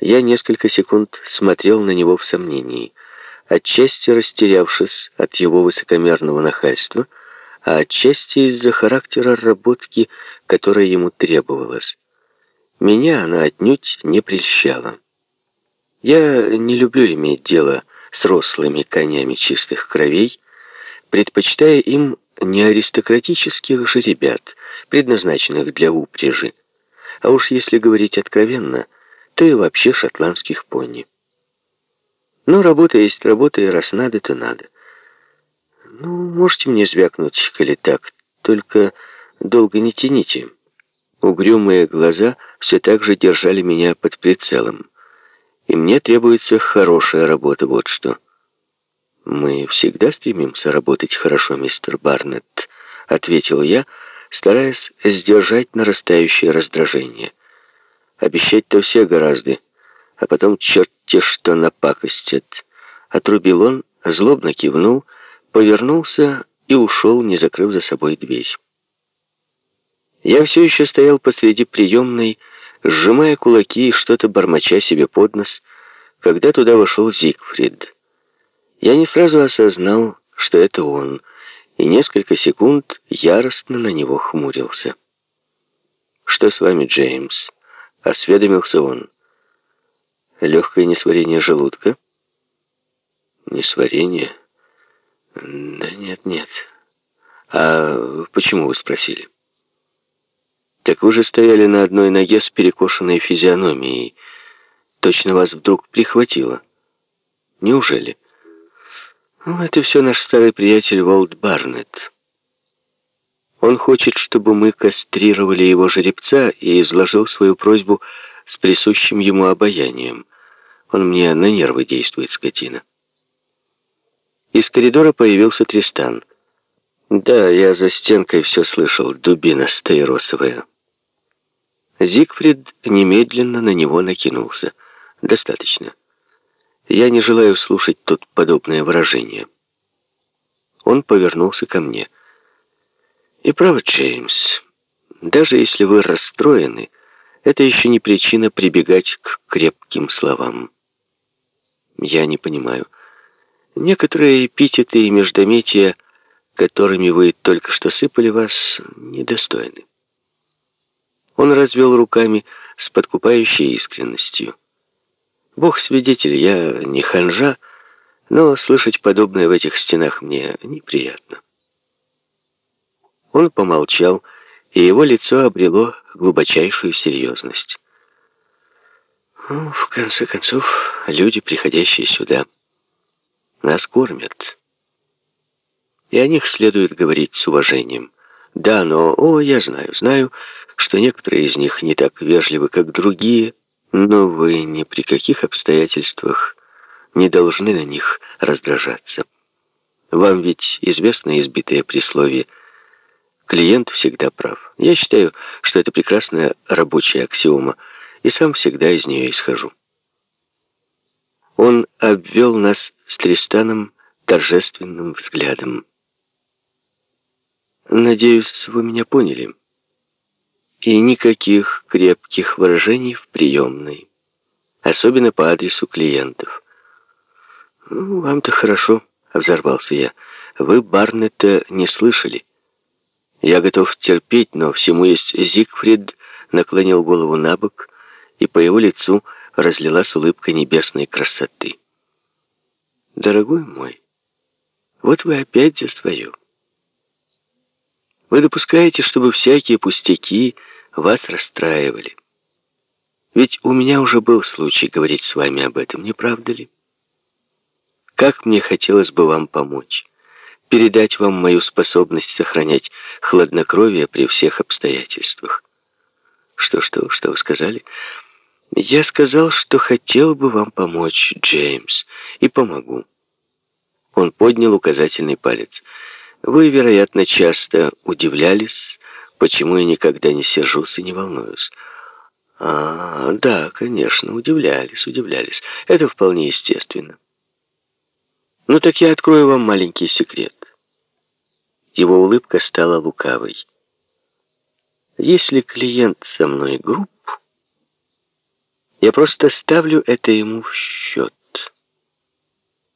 Я несколько секунд смотрел на него в сомнении, отчасти растерявшись от его высокомерного нахальства, а отчасти из-за характера работки, которая ему требовалась. Меня она отнюдь не прельщала. Я не люблю иметь дело с рослыми конями чистых кровей, предпочитая им не аристократических же ребят, предназначенных для упряжи, а уж если говорить откровенно, то и вообще шотландских пони. Но работа есть работа, и раз надо, то надо. Ну, можете мне звякнуть, коли так, только долго не тяните. Угрюмые глаза все так же держали меня под прицелом. И мне требуется хорошая работа, вот что. Мы всегда стремимся работать хорошо, мистер Барнетт, ответил я, стараясь сдержать нарастающее раздражение. Обещать-то все гораздо, а потом черт-те что напакостят. Отрубил он, злобно кивнул, повернулся и ушел, не закрыв за собой дверь. Я все еще стоял посреди приемной, сжимая кулаки и что-то бормоча себе под нос, когда туда вошел Зигфрид. Я не сразу осознал, что это он, и несколько секунд яростно на него хмурился. «Что с вами, Джеймс?» — осведомился он. «Легкое несварение желудка?» «Несварение?» «Да нет, нет. А почему вы спросили?» Так вы же стояли на одной ноге с перекошенной физиономией. Точно вас вдруг прихватило. Неужели? Ну, это все наш старый приятель Волт Барнетт. Он хочет, чтобы мы кастрировали его жеребца и изложил свою просьбу с присущим ему обаянием. Он мне на нервы действует, скотина. Из коридора появился Тристан. Да, я за стенкой все слышал, дубина стаиросовая. Зигфрид немедленно на него накинулся. «Достаточно. Я не желаю слушать тут подобное выражение». Он повернулся ко мне. «И право, Джеймс, даже если вы расстроены, это еще не причина прибегать к крепким словам. Я не понимаю. Некоторые эпитеты и междометия, которыми вы только что сыпали вас, недостойны. Он развел руками с подкупающей искренностью. Бог свидетель, я не ханжа, но слышать подобное в этих стенах мне неприятно. Он помолчал, и его лицо обрело глубочайшую серьезность. Ну, в конце концов, люди, приходящие сюда, нас кормят. И о них следует говорить с уважением. Да, но, о, я знаю, знаю, что некоторые из них не так вежливы, как другие, но вы ни при каких обстоятельствах не должны на них раздражаться. Вам ведь известно избитое присловие «клиент всегда прав». Я считаю, что это прекрасная рабочая аксиома, и сам всегда из нее исхожу. Он обвел нас с Тристаном торжественным взглядом. Надеюсь, вы меня поняли. И никаких крепких выражений в приемной. Особенно по адресу клиентов. Ну, вам-то хорошо, взорвался я. Вы Барнета не слышали. Я готов терпеть, но всему есть Зигфрид наклонил голову на бок, и по его лицу разлилась улыбка небесной красоты. Дорогой мой, вот вы опять за свое. Вы допускаете, чтобы всякие пустяки вас расстраивали. Ведь у меня уже был случай говорить с вами об этом, не правда ли? Как мне хотелось бы вам помочь, передать вам мою способность сохранять хладнокровие при всех обстоятельствах. Что-что, что вы сказали? Я сказал, что хотел бы вам помочь, Джеймс, и помогу. Он поднял указательный палец. Вы, вероятно, часто удивлялись, почему я никогда не сержусь и не волнуюсь. А, да, конечно, удивлялись, удивлялись. Это вполне естественно. Ну так я открою вам маленький секрет. Его улыбка стала лукавой. Если клиент со мной груб, Я просто ставлю это ему в